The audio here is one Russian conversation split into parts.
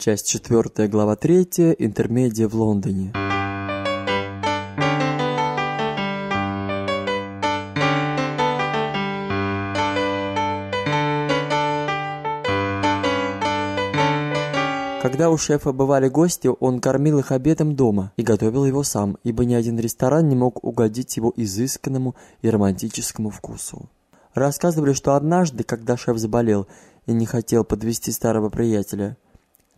Часть 4, глава 3, интермедия в Лондоне. Когда у шефа бывали гости, он кормил их обедом дома и готовил его сам, ибо ни один ресторан не мог угодить его изысканному и романтическому вкусу. Рассказывали, что однажды, когда шеф заболел и не хотел подвести старого приятеля,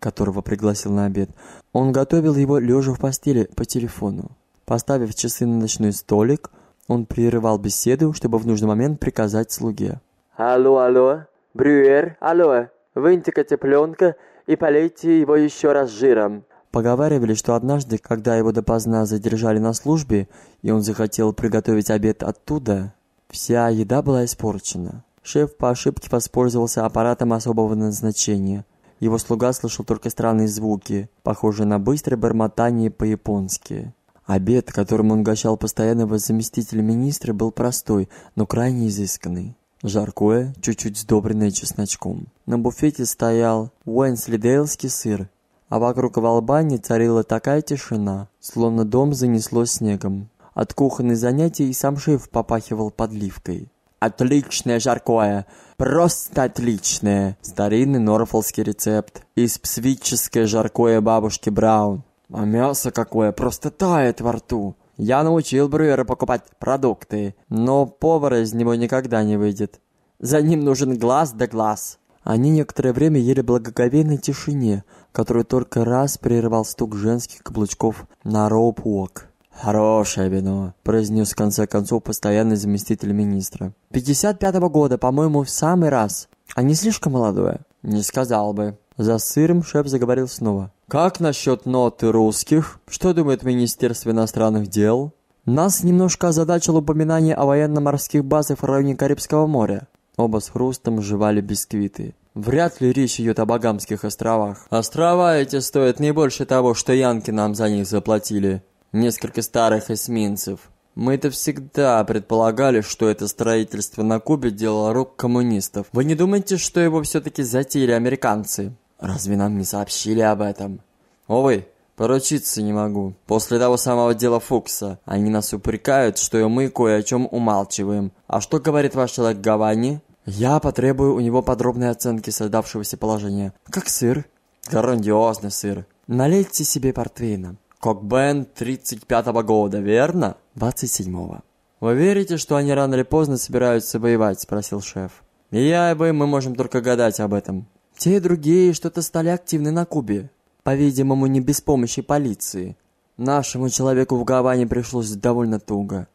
которого пригласил на обед, он готовил его лежа в постели по телефону. Поставив часы на ночной столик, он прерывал беседу, чтобы в нужный момент приказать слуге. Алло, алло, брюер, алло, выньте-ка цыпленка и полейте его еще раз жиром. Поговаривали, что однажды, когда его допоздна задержали на службе, и он захотел приготовить обед оттуда, вся еда была испорчена. Шеф по ошибке воспользовался аппаратом особого назначения. Его слуга слышал только странные звуки, похожие на быстрое бормотание по-японски. Обед, которым он угощал постоянного заместителя министра, был простой, но крайне изысканный. Жаркое, чуть-чуть сдобренное чесночком. На буфете стоял уэнслидейлский сыр, а вокруг в Албании царила такая тишина, словно дом занесло снегом. От кухонных занятий и сам шеф попахивал подливкой. Отличное жаркое, просто отличное. Старинный норфолский рецепт. Из псвическое жаркое бабушки Браун. А мясо какое, просто тает во рту. Я научил Брюера покупать продукты, но повар из него никогда не выйдет. За ним нужен глаз да глаз. Они некоторое время ели в благоговейной тишине, которую только раз прерывал стук женских каблучков на роуп-уок. «Хорошее вино», — произнес в конце концов постоянный заместитель министра. «55-го года, по-моему, в самый раз. А не слишком молодое?» «Не сказал бы». За сыром шеф заговорил снова. «Как насчет ноты русских? Что думает Министерство иностранных дел?» Нас немножко озадачило упоминание о военно-морских базах в районе Карибского моря. Оба с хрустом жевали бисквиты. Вряд ли речь идет о Багамских островах. Острова эти стоят не больше того, что янки нам за них заплатили. Несколько старых эсминцев. Мы-то всегда предполагали, что это строительство на Кубе дело рук коммунистов. Вы не думаете, что его все-таки затеяли американцы? Разве нам не сообщили об этом? Овы, поручиться не могу. После того самого дела Фукса. Они нас упрекают, что мы кое о чем умалчиваем. А что говорит ваш человек Гавани? Я потребую у него подробной оценки создавшегося положения. Как сыр? Грандиозный сыр. Налейте себе портвейна. Кокбен 35-го года, верно? 27-го. Вы верите, что они рано или поздно собираются воевать? Спросил шеф. И я, и вы, мы можем только гадать об этом. Те и другие что-то стали активны на Кубе. По-видимому, не без помощи полиции. Нашему человеку в Гаване пришлось довольно туго.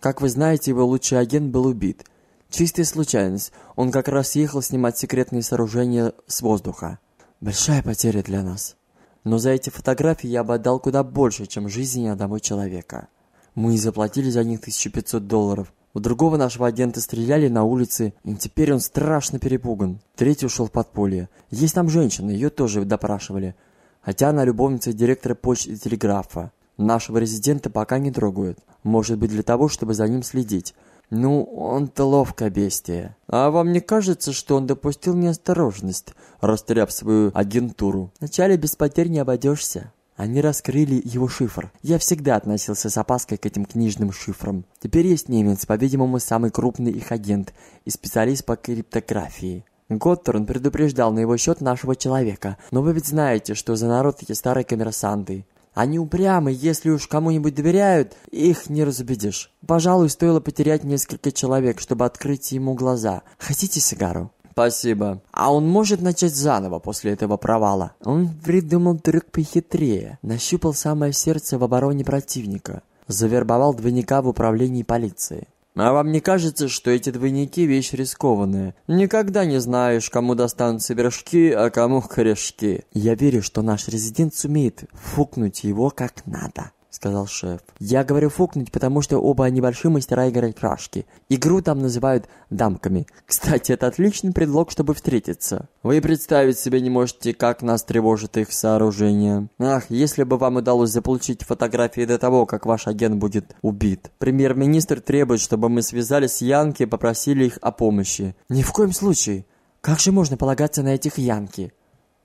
Как вы знаете, его лучший агент был убит. Чистая случайность. Он как раз ехал снимать секретные сооружения с воздуха. Большая потеря для нас. Но за эти фотографии я бы отдал куда больше, чем жизни одного человека. Мы заплатили за них 1500 долларов. У другого нашего агента стреляли на улице, и теперь он страшно перепуган. Третий ушел в подполье. Есть там женщина, ее тоже допрашивали. Хотя она любовница директора почты и телеграфа. Нашего резидента пока не трогают. Может быть для того, чтобы за ним следить. Ну, он-то ловко бестия. А вам не кажется, что он допустил неосторожность, растеряв свою агентуру? Вначале без потерь не обойдешься. Они раскрыли его шифр. Я всегда относился с опаской к этим книжным шифрам. Теперь есть немец, по-видимому, самый крупный их агент и специалист по криптографии. Готтерн предупреждал на его счет нашего человека. Но вы ведь знаете, что за народ эти старые коммерсанты. Они упрямы, если уж кому-нибудь доверяют, их не разубедишь. Пожалуй, стоило потерять несколько человек, чтобы открыть ему глаза. Хотите сигару? Спасибо. А он может начать заново после этого провала? Он придумал трюк похитрее. Нащупал самое сердце в обороне противника. Завербовал двойника в управлении полиции. А вам не кажется, что эти двойники вещь рискованная? Никогда не знаешь, кому достанутся вершки, а кому корешки. Я верю, что наш резидент сумеет фукнуть его как надо сказал шеф. «Я говорю фукнуть, потому что оба они большие мастера играть крашки. Игру там называют дамками. Кстати, это отличный предлог, чтобы встретиться. Вы представить себе не можете, как нас тревожит их сооружение. Ах, если бы вам удалось заполучить фотографии до того, как ваш агент будет убит. Премьер-министр требует, чтобы мы связались с Янки и попросили их о помощи. Ни в коем случае. Как же можно полагаться на этих Янки?